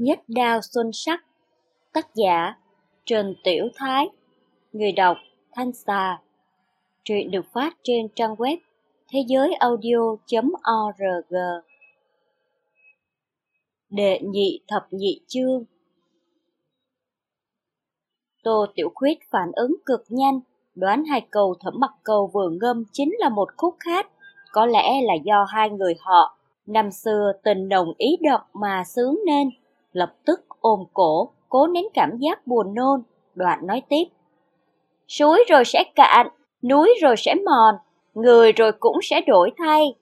Nhất đao xuân sắc Tác giả Trần Tiểu Thái. Người đọc Thanh Xà. Truyện được phát trên trang web thế giới audio.org Đệ nhị thập nhị chương. Tô Tiểu Khuyết phản ứng cực nhanh, đoán hai câu thẩm mặt cầu vừa ngâm chính là một khúc hát, có lẽ là do hai người họ năm xưa tình nồng ý đậm mà sướng nên, lập tức ôm cổ, cố nén cảm giác buồn nôn, đoạn nói tiếp. Suối rồi sẽ cạn, núi rồi sẽ mòn, người rồi cũng sẽ đổi thay.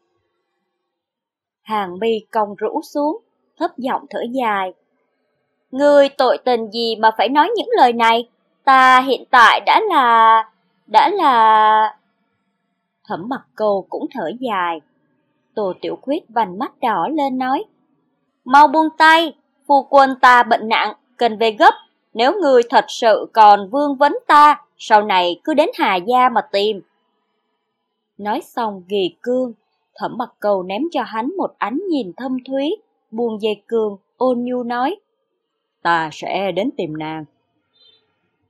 Hàng mi cong rũ xuống, thấp giọng thở dài. Người tội tình gì mà phải nói những lời này? Ta hiện tại đã là... đã là... Thẩm mặt cầu cũng thở dài. Tô Tiểu Khuyết vành mắt đỏ lên nói. Mau buông tay, phu quân ta bệnh nặng, cần về gấp. Nếu người thật sự còn vương vấn ta, sau này cứ đến Hà Gia mà tìm. Nói xong ghi cương, thẩm mặt cầu ném cho hắn một ánh nhìn thâm thúy, buông dây cương, ôn nhu nói. Ta sẽ đến tìm nàng.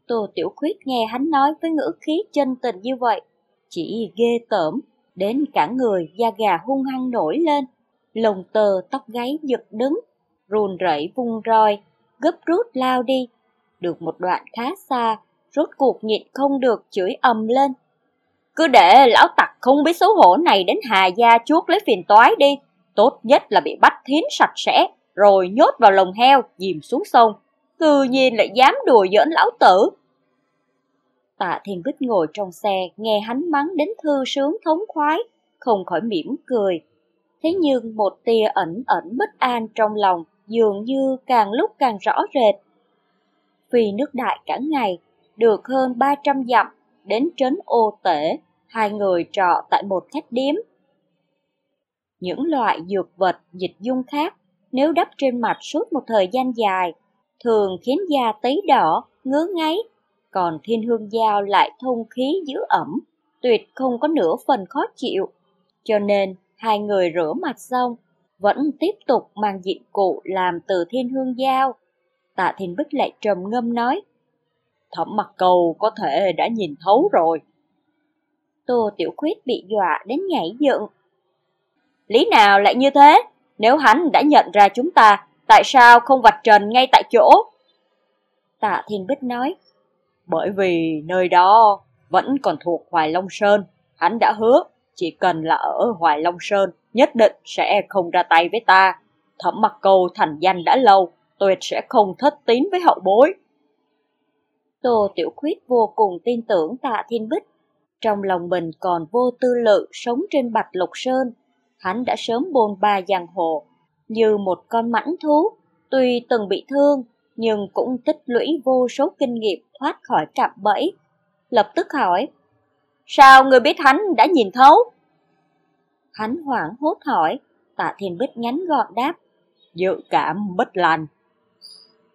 Tô Tiểu Khuyết nghe hắn nói với ngữ khí chân tình như vậy, chỉ ghê tởm, đến cả người da gà hung hăng nổi lên, lồng tờ tóc gáy giật đứng, run rẩy vung roi, gấp rút lao đi. Được một đoạn khá xa, rốt cuộc nhịn không được chửi ầm lên. Cứ để lão tặc không biết xấu hổ này đến Hà Gia chuốt lấy phiền toái đi, tốt nhất là bị bắt thiến sạch sẽ, rồi nhốt vào lồng heo, dìm xuống sông. tự nhiên lại dám đùa giỡn lão tử, Tạ Thiên Bích ngồi trong xe, nghe hắn mắng đến thư sướng thống khoái, không khỏi mỉm cười. Thế nhưng một tia ẩn ẩn bất an trong lòng dường như càng lúc càng rõ rệt. Vì nước đại cả ngày, được hơn 300 dặm, đến trấn ô tể, hai người trọ tại một khách điếm. Những loại dược vật, dịch dung khác, nếu đắp trên mặt suốt một thời gian dài, thường khiến da tấy đỏ, ngứa ngáy, còn thiên hương giao lại thông khí giữ ẩm, tuyệt không có nửa phần khó chịu. Cho nên, hai người rửa mặt xong, vẫn tiếp tục mang diện cụ làm từ thiên hương giao. Tạ Thiên Bích lại trầm ngâm nói, thẩm mặt cầu có thể đã nhìn thấu rồi. Tô Tiểu Khuyết bị dọa đến nhảy dựng. Lý nào lại như thế? Nếu hắn đã nhận ra chúng ta, tại sao không vạch trần ngay tại chỗ? Tạ Thiên Bích nói, bởi vì nơi đó vẫn còn thuộc Hoài Long Sơn. Hắn đã hứa, chỉ cần là ở Hoài Long Sơn, nhất định sẽ không ra tay với ta. Thẩm mặc cầu thành danh đã lâu, tuyệt sẽ không thất tín với hậu bối. Tô Tiểu Khuyết vô cùng tin tưởng tạ thiên bích. Trong lòng mình còn vô tư lự sống trên Bạch Lục Sơn. Hắn đã sớm bồn ba giang hồ, như một con mãnh thú. Tuy từng bị thương, nhưng cũng tích lũy vô số kinh nghiệm thoát khỏi cạm bẫy. Lập tức hỏi, sao người biết hắn đã nhìn thấu? Hắn hoảng hốt hỏi, tạ thiên bích ngắn gọn đáp, dự cảm bất lành.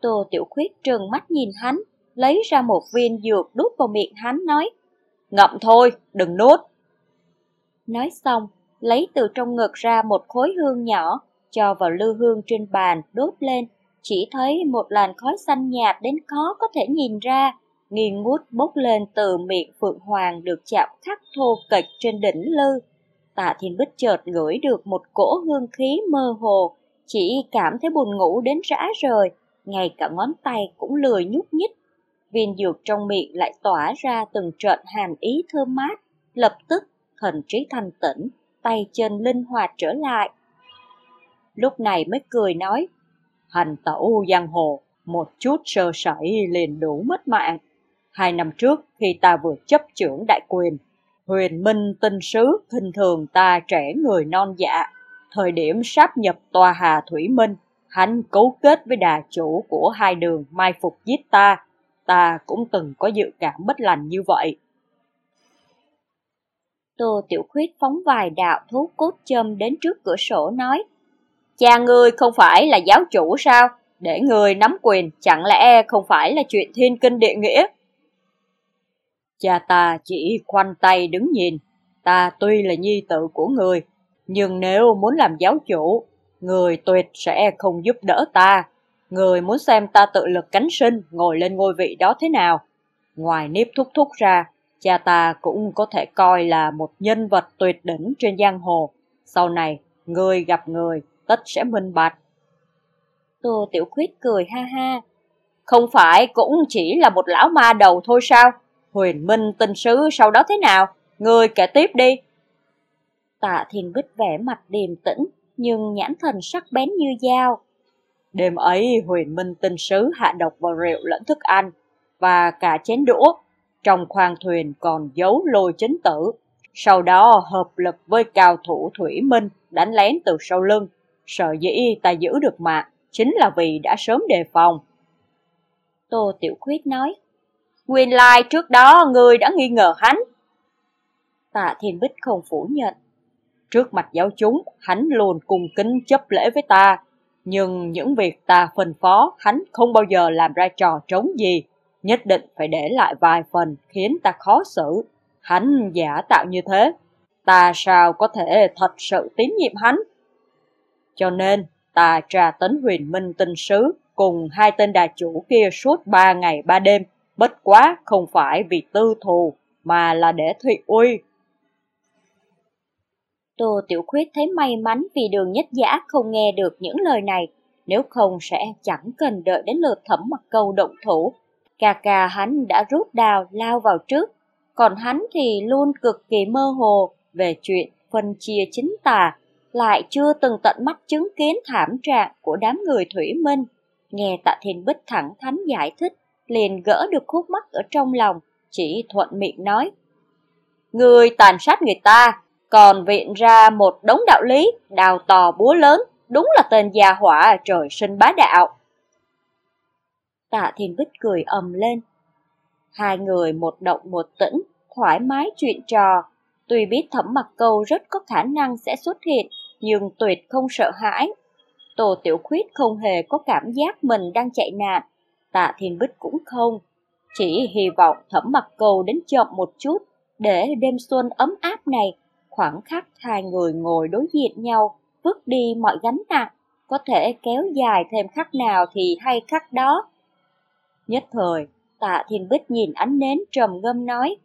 Tô Tiểu Khuyết trừng mắt nhìn hắn, lấy ra một viên dược đút vào miệng hắn nói, ngậm thôi, đừng nuốt. Nói xong, lấy từ trong ngực ra một khối hương nhỏ, cho vào lư hương trên bàn đốt lên, chỉ thấy một làn khói xanh nhạt đến khó có thể nhìn ra, nghi ngút bốc lên từ miệng Phượng Hoàng được chạm khắc thô kịch trên đỉnh lư. Tạ Thiên Bích chợt ngửi được một cỗ hương khí mơ hồ, chỉ cảm thấy buồn ngủ đến rã rời, ngay cả ngón tay cũng lười nhúc nhích. Viên dược trong miệng lại tỏa ra từng trận hàn ý thơm mát, lập tức thần trí thanh tĩnh, tay chân linh hoạt trở lại. Lúc này mới cười nói, hành tẩu giang hồ, một chút sơ sẩy liền đủ mất mạng. Hai năm trước, khi ta vừa chấp trưởng đại quyền, huyền minh tinh sứ khinh thường ta trẻ người non dạ. Thời điểm sáp nhập tòa hà Thủy Minh, hắn cấu kết với đà chủ của hai đường mai phục giết ta. Ta cũng từng có dự cảm bất lành như vậy. Tô Tiểu Khuyết phóng vài đạo thú cốt châm đến trước cửa sổ nói Cha ngươi không phải là giáo chủ sao? Để người nắm quyền chẳng lẽ không phải là chuyện thiên kinh địa nghĩa? Cha ta chỉ khoanh tay đứng nhìn, ta tuy là nhi tử của người, nhưng nếu muốn làm giáo chủ, người tuyệt sẽ không giúp đỡ ta. Người muốn xem ta tự lực cánh sinh, ngồi lên ngôi vị đó thế nào? Ngoài nếp thúc thúc ra, cha ta cũng có thể coi là một nhân vật tuyệt đỉnh trên giang hồ. Sau này, người gặp người, tất sẽ minh bạch. Tô Tiểu Khuyết cười ha ha. Không phải cũng chỉ là một lão ma đầu thôi sao? Huyền Minh tình sứ sau đó thế nào? Người kể tiếp đi. Tạ Thiên Bích vẻ mặt điềm tĩnh, nhưng nhãn thần sắc bén như dao. Đêm ấy huyền minh tinh sứ hạ độc vào rượu lẫn thức ăn, và cả chén đũa. Trong khoang thuyền còn giấu lôi chính tử. Sau đó hợp lực với cao thủ Thủy Minh đánh lén từ sau lưng. Sợ dĩ ta giữ được mạng, chính là vì đã sớm đề phòng. Tô Tiểu Khuyết nói, Nguyên lai trước đó ngươi đã nghi ngờ hắn. Tạ Thiên Bích không phủ nhận. Trước mặt giáo chúng, hắn luôn cung kính chấp lễ với ta, nhưng những việc ta phân phó hắn không bao giờ làm ra trò trống gì, nhất định phải để lại vài phần khiến ta khó xử. Hắn giả tạo như thế, ta sao có thể thật sự tín nhiệm hắn? Cho nên, ta tra tấn huyền minh tinh sứ cùng hai tên đà chủ kia suốt ba ngày ba đêm, bất quá không phải vì tư thù, mà là để thị uy. Tô Tiểu Khuyết thấy may mắn vì đường nhất giả không nghe được những lời này, nếu không sẽ chẳng cần đợi đến lượt thẩm mặt câu động thủ. Cà cà hắn đã rút đào lao vào trước, còn hắn thì luôn cực kỳ mơ hồ về chuyện phân chia chính tà, lại chưa từng tận mắt chứng kiến thảm trạng của đám người Thủy Minh. Nghe tạ thiên bích thẳng thắn giải thích, liền gỡ được khúc mắc ở trong lòng, chỉ thuận miệng nói. Người tàn sát người ta, còn viện ra một đống đạo lý, đào tò búa lớn, đúng là tên gia hỏa trời sinh bá đạo. Tạ Thiên Bích cười ầm lên. Hai người một động một tĩnh, thoải mái chuyện trò. Tuy biết thẩm mặt câu rất có khả năng sẽ xuất hiện, nhưng tuyệt không sợ hãi. Tô Tiểu Khuyết không hề có cảm giác mình đang chạy nạn, tạ Thiên Bích cũng không. Chỉ hy vọng thẩm Mặc Cầu đến chậm một chút, để đêm xuân ấm áp này Khoảng khắc hai người ngồi đối diện nhau, vứt đi mọi gánh nặng, có thể kéo dài thêm khắc nào thì hay khắc đó. Nhất thời, tạ thiên bích nhìn ánh nến trầm ngâm nói.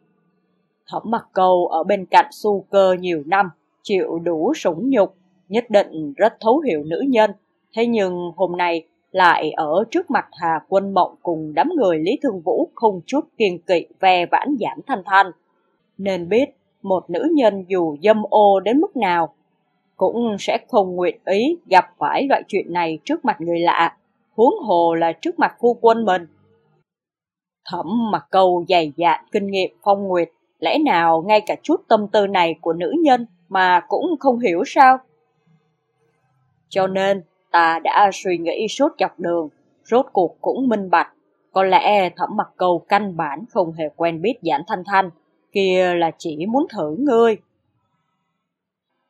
Thẩm Mặc cầu ở bên cạnh su cơ nhiều năm, chịu đủ sủng nhục, nhất định rất thấu hiểu nữ nhân. Thế nhưng hôm nay lại ở trước mặt Hà Quân Mộng cùng đám người Lý Thương Vũ không chút kiên kỵ ve vãn giảm thanh thanh. Nên biết một nữ nhân dù dâm ô đến mức nào, cũng sẽ không nguyện ý gặp phải loại chuyện này trước mặt người lạ, huống hồ là trước mặt phu quân mình. Thẩm mặc câu dày dạn kinh nghiệm phong nguyệt, lẽ nào ngay cả chút tâm tư này của nữ nhân mà cũng không hiểu sao? Cho nên, ta đã suy nghĩ suốt dọc đường, rốt cuộc cũng minh bạch. Có lẽ thẩm mặt cầu căn bản không hề quen biết giản thanh thanh, kia là chỉ muốn thử ngươi.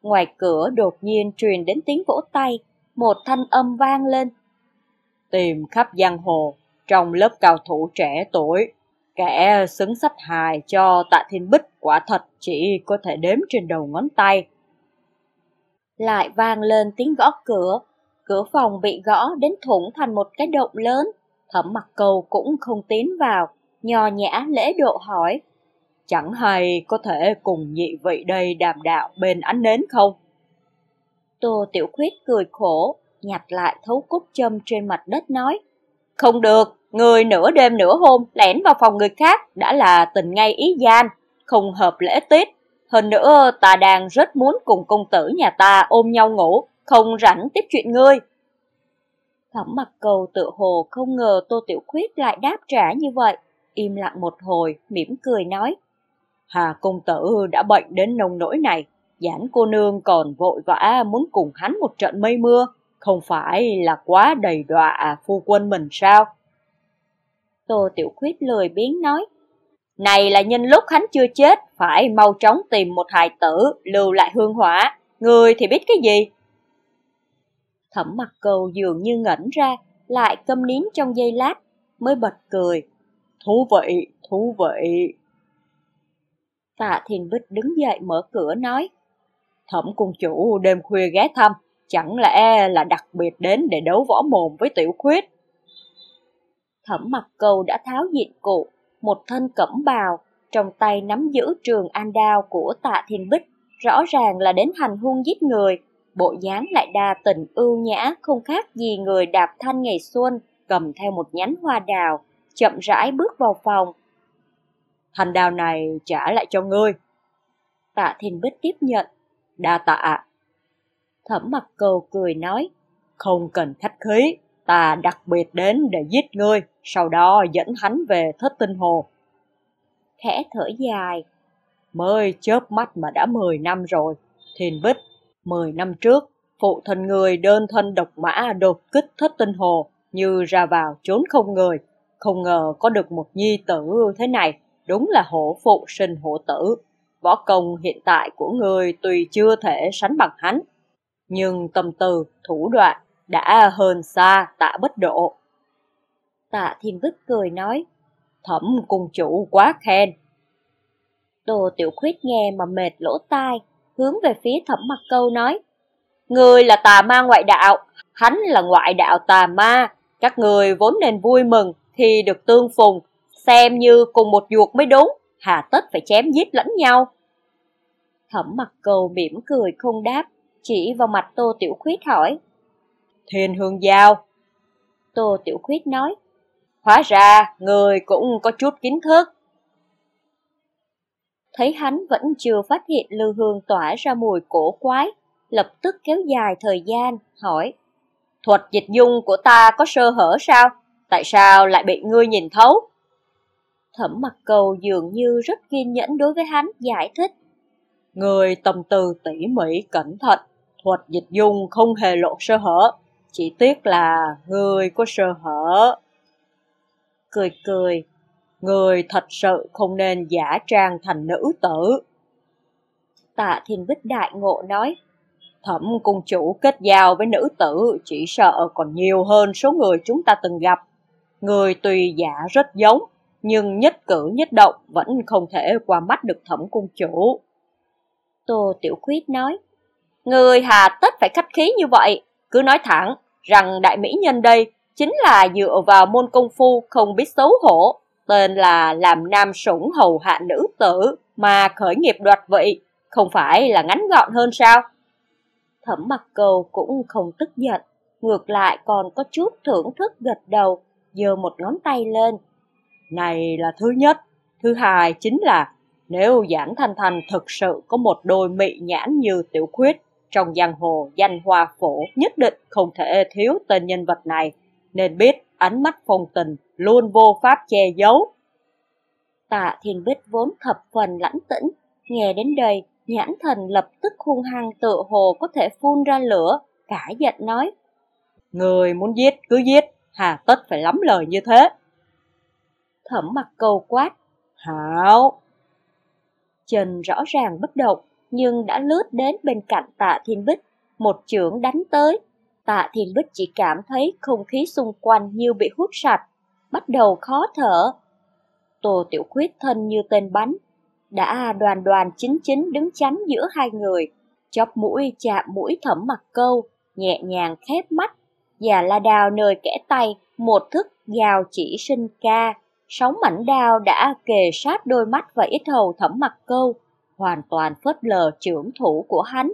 Ngoài cửa đột nhiên truyền đến tiếng vỗ tay, một thanh âm vang lên. Tìm khắp giang hồ, trong lớp cao thủ trẻ tuổi, kẻ xứng sách hài cho tạ thiên bích quả thật chỉ có thể đếm trên đầu ngón tay. Lại vang lên tiếng gõ cửa, cửa phòng bị gõ đến thủng thành một cái động lớn, thẩm mặt cầu cũng không tiến vào, nhò nhã lễ độ hỏi. Chẳng hay có thể cùng nhị vị đây đàm đạo bên ánh nến không? Tô Tiểu Khuyết cười khổ, nhặt lại thấu cúc châm trên mặt đất nói. Không được, người nửa đêm nửa hôm lẻn vào phòng người khác đã là tình ngay ý gian, không hợp lễ tiết. Hơn nữa ta đang rất muốn cùng công tử nhà ta ôm nhau ngủ, không rảnh tiếp chuyện ngươi. Thẩm mặt cầu tự hồ không ngờ Tô Tiểu Khuyết lại đáp trả như vậy, im lặng một hồi, mỉm cười nói. Hà công tử đã bệnh đến nông nỗi này, giản cô nương còn vội vã muốn cùng hắn một trận mây mưa, không phải là quá đầy đọa phu quân mình sao? Tô Tiểu Khuyết lười biếng nói, này là nhân lúc hắn chưa chết, phải mau chóng tìm một hài tử, lưu lại hương hỏa, người thì biết cái gì? Thẩm mặt cầu dường như ngẩn ra, lại câm nín trong giây lát, mới bật cười. Thú vị, thú vị. Tạ Thiên Bích đứng dậy mở cửa nói, Thẩm cung chủ đêm khuya ghé thăm, chẳng lẽ là đặc biệt đến để đấu võ mồm với tiểu khuyết, Thẩm mặc cầu đã tháo diện cụ, một thân cẩm bào, trong tay nắm giữ trường an đao của tạ thiên bích, rõ ràng là đến hành hung giết người. Bộ dáng lại đa tình ưu nhã, không khác gì người đạp thanh ngày xuân, cầm theo một nhánh hoa đào, chậm rãi bước vào phòng. Thanh đào này trả lại cho ngươi. Tạ Thiên Bích tiếp nhận. Đa tạ. Thẩm mặc cầu cười nói. Không cần khách khí, ta đặc biệt đến để giết ngươi, sau đó dẫn hắn về thất tinh hồ. Khẽ thở dài. Mới chớp mắt mà đã 10 năm rồi. Thiên Bích, 10 năm trước, phụ thân người đơn thân độc mã đột kích thất tinh hồ, như ra vào trốn không người. Không ngờ có được một nhi tử thế này, đúng là hổ phụ sinh hổ tử. Võ công hiện tại của người tuy chưa thể sánh bằng hắn, nhưng tâm tư, thủ đoạn đã hơn xa tạ bất độ. Tạ thiên bích cười nói, thẩm cung chủ quá khen. Đồ tiểu khuyết nghe mà mệt lỗ tai, hướng về phía thẩm mặt câu nói, Người là tà ma ngoại đạo, hắn là ngoại đạo tà ma, các người vốn nên vui mừng thì được tương phùng, xem như cùng một ruột mới đúng, hà tất phải chém giết lẫn nhau. Thẩm mặt cầu mỉm cười không đáp, chỉ vào mặt Tô Tiểu Khuyết hỏi. Thiên hương giao. Tô Tiểu Khuyết nói. Hóa ra, người cũng có chút kiến thức. Thấy hắn vẫn chưa phát hiện lưu hương tỏa ra mùi cổ quái, lập tức kéo dài thời gian, hỏi. Thuật dịch dung của ta có sơ hở sao? Tại sao lại bị ngươi nhìn thấu? Thẩm mặt cầu dường như rất kiên nhẫn đối với hắn giải thích. Người tâm tư tỉ mỉ cẩn thận, thuật dịch dung không hề lộ sơ hở, chỉ tiếc là người có sơ hở. Cười cười, người thật sự không nên giả trang thành nữ tử. Tạ Thiên Bích Đại Ngộ nói, Thẩm cung chủ kết giao với nữ tử chỉ sợ còn nhiều hơn số người chúng ta từng gặp. Người tùy giả rất giống, nhưng nhất cử nhất động vẫn không thể qua mắt được thẩm cung chủ. Tô Tiểu Khuyết nói, Người hà tất phải khách khí như vậy, cứ nói thẳng rằng đại mỹ nhân đây chính là dựa vào môn công phu không biết xấu hổ, tên là làm nam sủng hầu hạ nữ tử mà khởi nghiệp đoạt vị, không phải là ngắn gọn hơn sao? Thẩm mặt cầu cũng không tức giận, ngược lại còn có chút thưởng thức gật đầu, giơ một ngón tay lên. Này là thứ nhất, thứ hai chính là nếu giản Thanh Thanh thực sự có một đôi mị nhãn như tiểu khuyết, trong giang hồ danh hoa phổ nhất định không thể thiếu tên nhân vật này, nên biết ánh mắt phong tình luôn vô pháp che giấu. Tạ Thiên Bích vốn thập phần lãnh tĩnh, nghe đến đây, nhãn thần lập tức hung hăng tự hồ có thể phun ra lửa, cả giận nói. Người muốn giết cứ giết, hà tất phải lắm lời như thế. Thẩm mặt cầu quát. Hảo, Trần rõ ràng bất động, nhưng đã lướt đến bên cạnh tạ thiên bích, một chưởng đánh tới. Tạ thiên bích chỉ cảm thấy không khí xung quanh như bị hút sạch, bắt đầu khó thở. Tô Tiểu Khuyết thân như tên bánh, đã đoàn đoàn chính chính đứng chắn giữa hai người, chóp mũi chạm mũi thẩm mặt câu, nhẹ nhàng khép mắt, và la đào nơi kẽ tay, một thức gào chỉ sinh ca, sóng mảnh đao đã kề sát đôi mắt và ít hầu thẩm mặt câu, hoàn toàn phớt lờ trưởng thủ của hắn.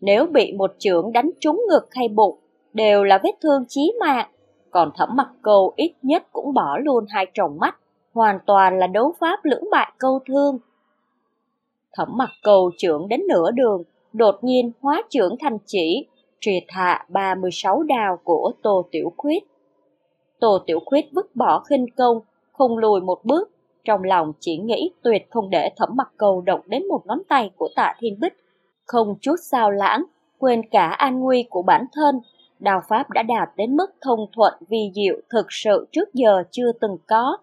Nếu bị một trưởng đánh trúng ngực hay bụng, đều là vết thương chí mạng. Còn thẩm mặt câu ít nhất cũng bỏ luôn hai tròng mắt, hoàn toàn là đấu pháp lưỡng bại câu thương. Thẩm mặt cầu trưởng đến nửa đường, đột nhiên hóa trưởng thành chỉ, triệt hạ 36 đào của Tô Tiểu Khuyết. Tô Tiểu Khuyết vứt bỏ khinh công, không lùi một bước, trong lòng chỉ nghĩ tuyệt không để thẩm mặt cầu động đến một ngón tay của tạ thiên bích, không chút sao lãng, quên cả an nguy của bản thân. Đào Pháp đã đạt đến mức thông thuận vi diệu thực sự trước giờ chưa từng có.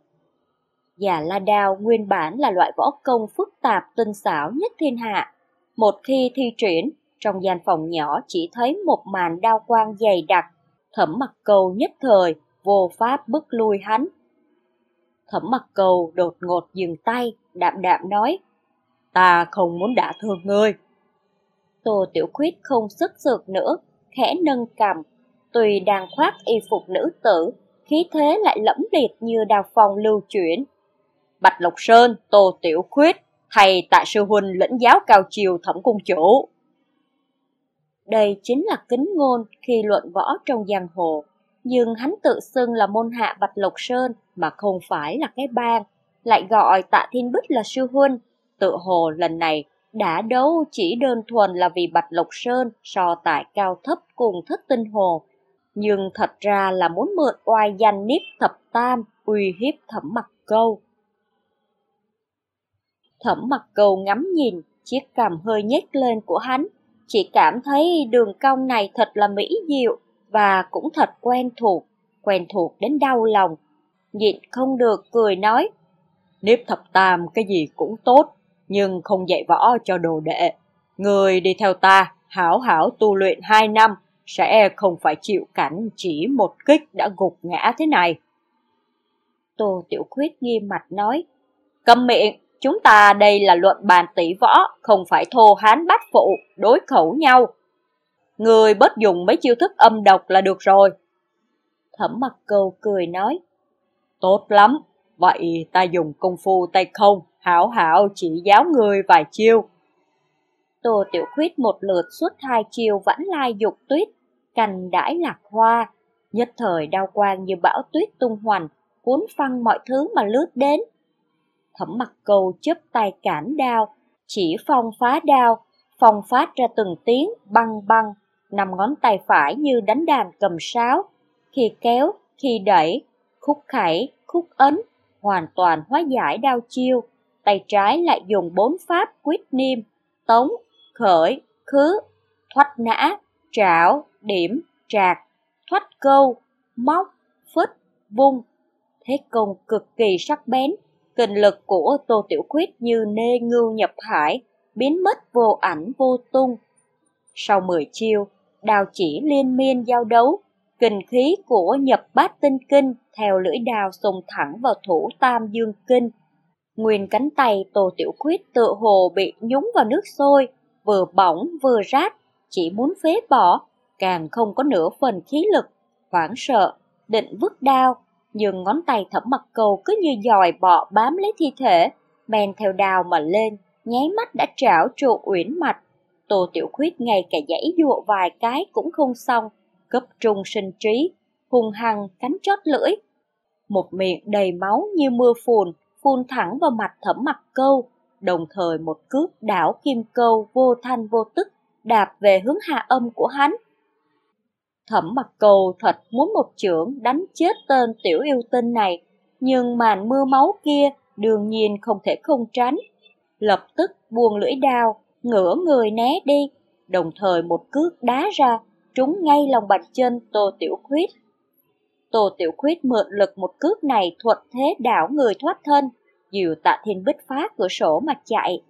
Già la đao nguyên bản là loại võ công phức tạp tinh xảo nhất thiên hạ. Một khi thi triển, trong gian phòng nhỏ chỉ thấy một màn đao quang dày đặc, thẩm mặt cầu nhất thời, vô pháp bức lui hắn, Thẩm mặt cầu đột ngột dừng tay, đạm đạm nói, ta không muốn đả thương ngươi. Tô Tiểu Khuyết không sức sượt nữa, khẽ nâng cầm, tùy đang khoác y phục nữ tử, khí thế lại lẫm liệt như đào phòng lưu chuyển. Bạch Lộc Sơn, Tô Tiểu Khuyết, hay tại sư huynh lĩnh giáo cao chiều thẩm cung chủ. Đây chính là kính ngôn khi luận võ trong giang hồ, nhưng hắn tự xưng là môn hạ Bạch Lộc Sơn mà không phải là cái bang, lại gọi tạ thiên bích là sư huynh. Tự hồ lần này đã đấu chỉ đơn thuần là vì Bạch Lộc Sơn so tại cao thấp cùng thất tinh hồ, nhưng thật ra là muốn mượn oai danh nếp thập tam uy hiếp thẩm mặt câu. Thẩm mặt câu ngắm nhìn, chiếc cằm hơi nhếch lên của hắn, chỉ cảm thấy đường cong này thật là mỹ diệu và cũng thật quen thuộc, quen thuộc đến đau lòng. Nhịn không được cười nói, Nếp thập tam cái gì cũng tốt, nhưng không dạy võ cho đồ đệ. Người đi theo ta, hảo hảo tu luyện hai năm, sẽ không phải chịu cảnh chỉ một kích đã gục ngã thế này. Tô Tiểu Khuyết nghiêm mặt nói, Cầm miệng, chúng ta đây là luận bàn tỷ võ, không phải thô hán bát phụ, đối khẩu nhau. Người bớt dùng mấy chiêu thức âm độc là được rồi. Thẩm mặt cầu cười nói, Tốt lắm, vậy ta dùng công phu tay không, hảo hảo chỉ giáo người vài chiêu. Tô Tiểu Khuyết một lượt suốt hai chiều vẫn lai dục tuyết, cành đãi lạc hoa, nhất thời đao quang như bão tuyết tung hoành, cuốn phăng mọi thứ mà lướt đến. Thẩm mặt cầu chấp tay cản đao, chỉ phong phá đao, phong phát ra từng tiếng băng băng, nằm ngón tay phải như đánh đàn cầm sáo, khi kéo, khi đẩy, khúc khẩy, khúc ấn, hoàn toàn hóa giải đao chiêu, tay trái lại dùng bốn pháp quyết niêm, tống, khởi, khứ, thoát nã, trảo, điểm, trạc, thoát câu, móc, phích, vung. Thế công cực kỳ sắc bén, kinh lực của Tô Tiểu Khuyết như nê ngưu nhập hải, biến mất vô ảnh vô tung. Sau 10 chiêu, đào chỉ liên miên giao đấu, kinh khí của nhập bát tinh kinh theo lưỡi đào sùng thẳng vào thủ tam dương kinh. Nguyên cánh tay Tô Tiểu Khuyết tựa hồ bị nhúng vào nước sôi, vừa bỏng vừa rát, chỉ muốn phế bỏ, càng không có nửa phần khí lực, hoảng sợ, định vứt đao, nhưng ngón tay thẩm mặt cầu cứ như dòi bọ bám lấy thi thể, men theo đao mà lên, nháy mắt đã trảo trụ uyển mạch. Tô Tiểu Khuyết ngay cả dãy dụa vài cái cũng không xong, cấp trung sinh trí, hung hăng cánh chót lưỡi. Một miệng đầy máu như mưa phùn, phun thẳng vào mặt thẩm mặt câu, đồng thời một cước đảo kim câu vô thanh vô tức đạp về hướng hạ âm của hắn. Thẩm mặt câu thật muốn một chưởng đánh chết tên tiểu yêu tinh này, nhưng màn mưa máu kia đương nhiên không thể không tránh. Lập tức buông lưỡi đao, ngửa người né đi, đồng thời một cước đá ra, trúng ngay lòng bàn chân Tô Tiểu Khuyết. Tô Tiểu Khuyết mượn lực một cước này thuận thế đảo người thoát thân, dìu tạ thiên bích phá cửa sổ mà chạy.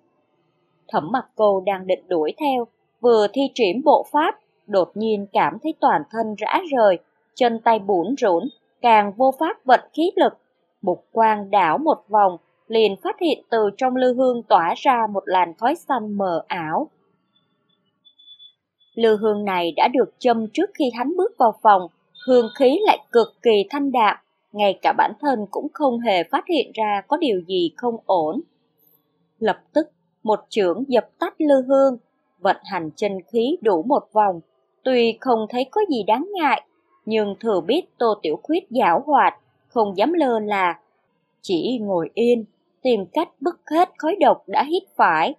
Thẩm mặt cô đang định đuổi theo, vừa thi triển bộ pháp, đột nhiên cảm thấy toàn thân rã rời, chân tay bủn rủn, càng vô pháp vận khí lực. Mục quang đảo một vòng, liền phát hiện từ trong lư hương tỏa ra một làn khói xanh mờ ảo. Lư hương này đã được châm trước khi hắn bước vào phòng, hương khí lại cực kỳ thanh đạm, ngay cả bản thân cũng không hề phát hiện ra có điều gì không ổn. Lập tức, một trưởng dập tắt lư hương, vận hành chân khí đủ một vòng, tuy không thấy có gì đáng ngại, nhưng thừa biết Tô Tiểu Khuyết giảo hoạt, không dám lơ là, chỉ ngồi yên, tìm cách bức hết khói độc đã hít phải.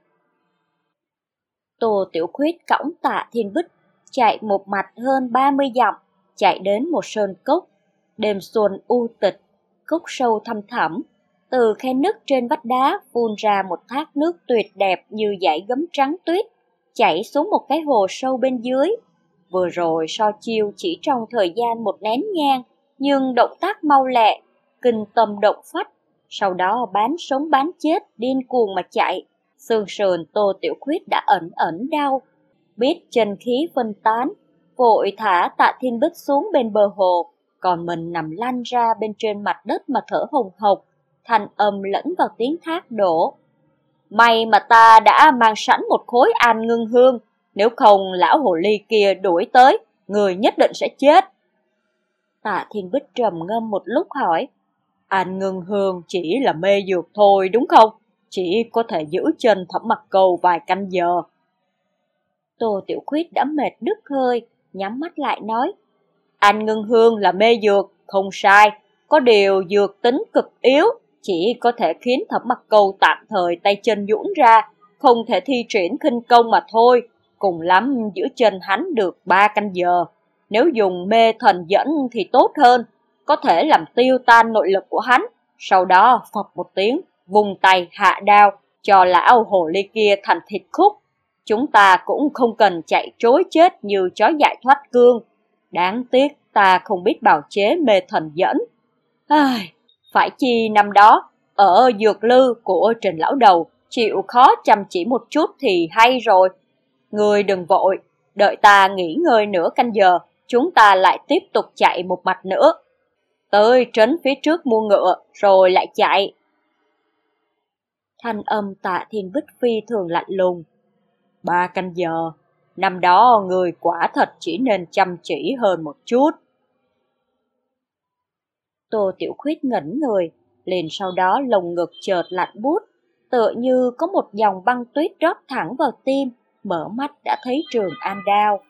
Tô Tiểu Khuyết cõng tạ thiên bích, chạy một mạch hơn 30 dặm, chạy đến một sơn cốc, Đêm xuân u tịch, cốc sâu thăm thẳm, từ khe nứt trên vách đá phun ra một thác nước tuyệt đẹp như dải gấm trắng tuyết, chảy xuống một cái hồ sâu bên dưới. Vừa rồi so chiêu chỉ trong thời gian một nén nhang, nhưng động tác mau lẹ, kinh tâm động phách, sau đó bán sống bán chết, điên cuồng mà chạy. Sương sườn Tô Tiểu Khuyết đã ẩn ẩn đau, biết chân khí phân tán, vội thả tạ thiên bích xuống bên bờ hồ, còn mình nằm lăn ra bên trên mặt đất mà thở hồng hộc, thanh âm lẫn vào tiếng thác đổ. May mà ta đã mang sẵn một khối an ngưng hương, nếu không lão hồ ly kia đuổi tới, người nhất định sẽ chết. Tạ Thiên Bích trầm ngâm một lúc hỏi. An ngưng hương chỉ là mê dược thôi đúng không? Chỉ có thể giữ chân thẩm mặt cầu vài canh giờ. Tô Tiểu Khuyết đã mệt đứt hơi, nhắm mắt lại nói. Anh ngưng hương là mê dược, không sai. Có điều dược tính cực yếu, chỉ có thể khiến thẩm mặt cầu tạm thời tay chân nhũn ra, không thể thi triển khinh công mà thôi. Cùng lắm giữ chân hắn được ba canh giờ. Nếu dùng mê thần dẫn thì tốt hơn, có thể làm tiêu tan nội lực của hắn. Sau đó phập một tiếng, vùng tay hạ đao, cho lão hồ ly kia thành thịt khúc. Chúng ta cũng không cần chạy trối chết như chó dại thoát cương. Đáng tiếc ta không biết bào chế mê thần dẫn. Ai, phải chi năm đó, ở dược lư của trình lão đầu, chịu khó chăm chỉ một chút thì hay rồi. Người đừng vội, đợi ta nghỉ ngơi nửa canh giờ, chúng ta lại tiếp tục chạy một mạch nữa. Tới trấn phía trước mua ngựa, rồi lại chạy. Thanh âm tạ thiên bích phi thường lạnh lùng. Ba canh giờ, năm đó người quả thật chỉ nên chăm chỉ hơn một chút. Tô Tiểu Khuyết ngẩn người, liền sau đó lồng ngực chợt lạnh bút, tựa như có một dòng băng tuyết rót thẳng vào tim, mở mắt đã thấy trường an đao.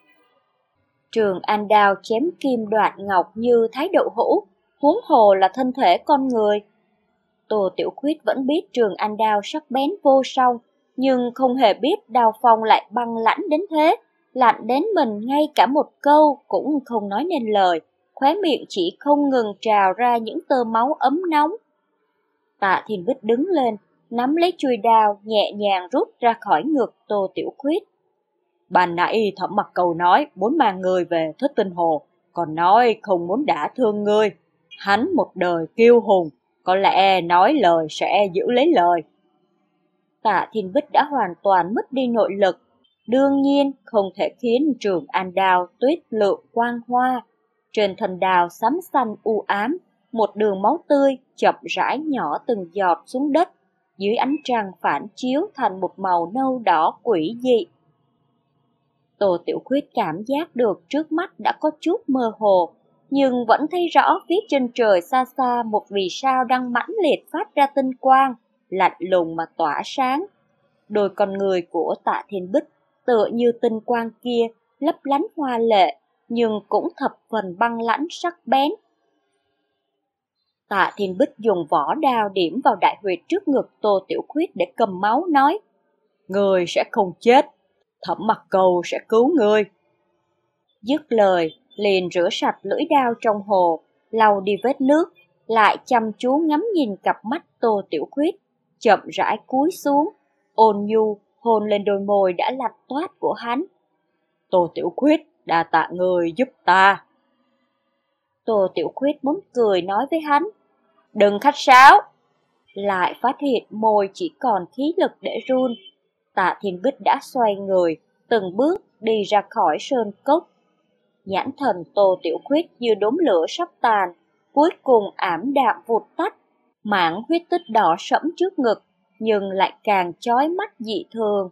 Trường an đao chém kim đoạt ngọc như thái đậu hũ, huống hồ là thân thể con người. Tô Tiểu Khuyết vẫn biết trường an đao sắc bén vô song, nhưng không hề biết đào phong lại băng lãnh đến thế, lạnh đến mình ngay cả một câu cũng không nói nên lời, khóe miệng chỉ không ngừng trào ra những tơ máu ấm nóng. Tạ Thiên Bích đứng lên, nắm lấy chuôi đao, nhẹ nhàng rút ra khỏi ngực Tô Tiểu Khuyết. Ban nãy thẩm mặt cầu nói muốn mang người về thất tinh hồ, còn nói không muốn đả thương ngươi. Hắn một đời kiêu hùng, có lẽ nói lời sẽ giữ lấy lời. Tạ Thiên Bích đã hoàn toàn mất đi nội lực, đương nhiên không thể khiến trường an đào tuyết lượng quang hoa. Trên thần đào sắm xanh u ám, một đường máu tươi chậm rãi nhỏ từng giọt xuống đất, dưới ánh trăng phản chiếu thành một màu nâu đỏ quỷ dị. Tô Tiểu Khuyết cảm giác được trước mắt đã có chút mơ hồ, nhưng vẫn thấy rõ phía trên trời xa xa một vì sao đang mãnh liệt phát ra tinh quang, lạnh lùng mà tỏa sáng. Đôi con người của tạ thiên bích tựa như tinh quang kia lấp lánh hoa lệ, nhưng cũng thập phần băng lãnh sắc bén. Tạ Thiên Bích dùng vỏ đao điểm vào đại huyệt trước ngực Tô Tiểu Khuyết để cầm máu nói, Người sẽ không chết, thẩm mặt cầu sẽ cứu người Dứt lời, liền rửa sạch lưỡi đao trong hồ, lau đi vết nước, lại chăm chú ngắm nhìn cặp mắt Tô Tiểu Khuyết, chậm rãi cúi xuống, ôn nhu hôn lên đôi môi đã lạnh toát của hắn. Tô Tiểu Khuyết, đa tạ người giúp ta. Tô Tiểu Khuyết muốn cười nói với hắn, đừng khách sáo. Lại phát hiện môi chỉ còn khí lực để run. Tạ Thiên Bích đã xoay người, từng bước đi ra khỏi sơn cốc. Nhãn thần Tô Tiểu Khuyết như đốm lửa sắp tàn, cuối cùng ảm đạm vụt tắt, mảng huyết tích đỏ sẫm trước ngực, nhưng lại càng chói mắt dị thường.